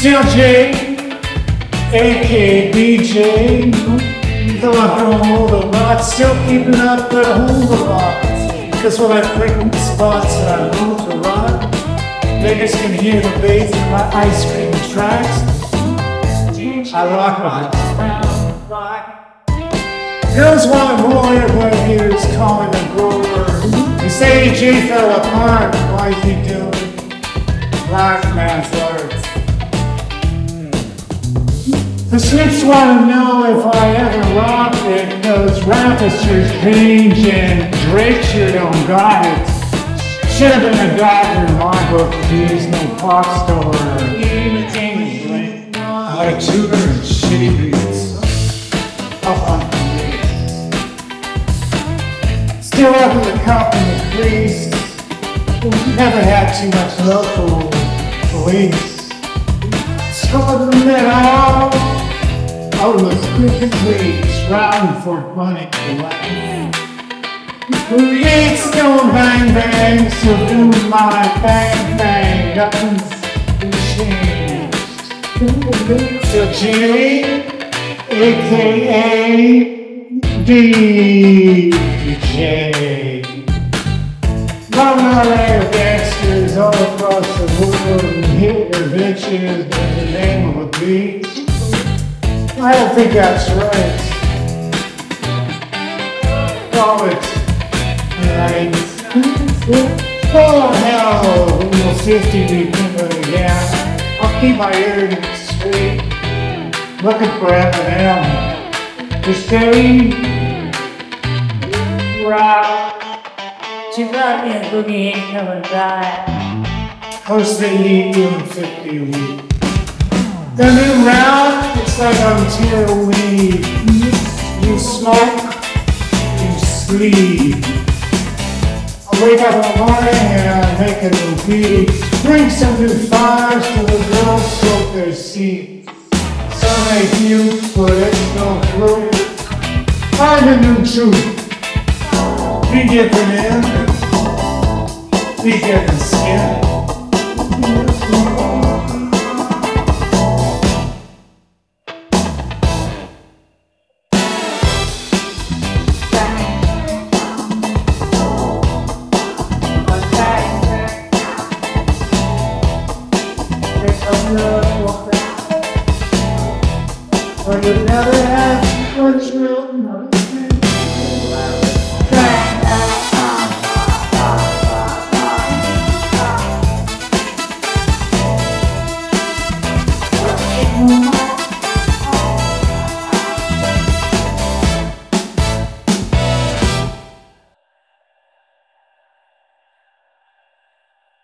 Still J, aka BJ. Though I've grown old a lot, still keeping up that hold a lot. Cause when I frequent spots that I move a lot, niggas can hear the bass in my ice cream tracks. I rock my one boy everybody here is calling a grower. You say J fell apart, why's he doing black man's The snitch wanna know if I ever rocked it, cause rap is just change and Drake sure don't got it. Should have been a doctor in my book, geez, no pop star. Imitating Out of tutor and shitty beats. Up on the Still up in the cup and the crease. Never had too much love for police. Them it all. I was quickly shrouded for funny life. Create stone bang bang, so do my bang bang, nothing's changed. So J, aka DJ. Mama gangsters all across the world and hit bitches in the name of a beat. I don't think that's right. It right. Oh hell, you're 50 be pimping again. I'll keep my ears straight. Looking for Eminem. To stay right. She got me a boogie ain't coming back. Eat doing 50 a week. The new round, on tier weed. You smoke, you sleep. I wake up in the morning and I make a new beat. Bring some new fires to the girls soak their seat. Some make you, but it's no clue. Find a new truth. Be different in, be different skin. You never have real.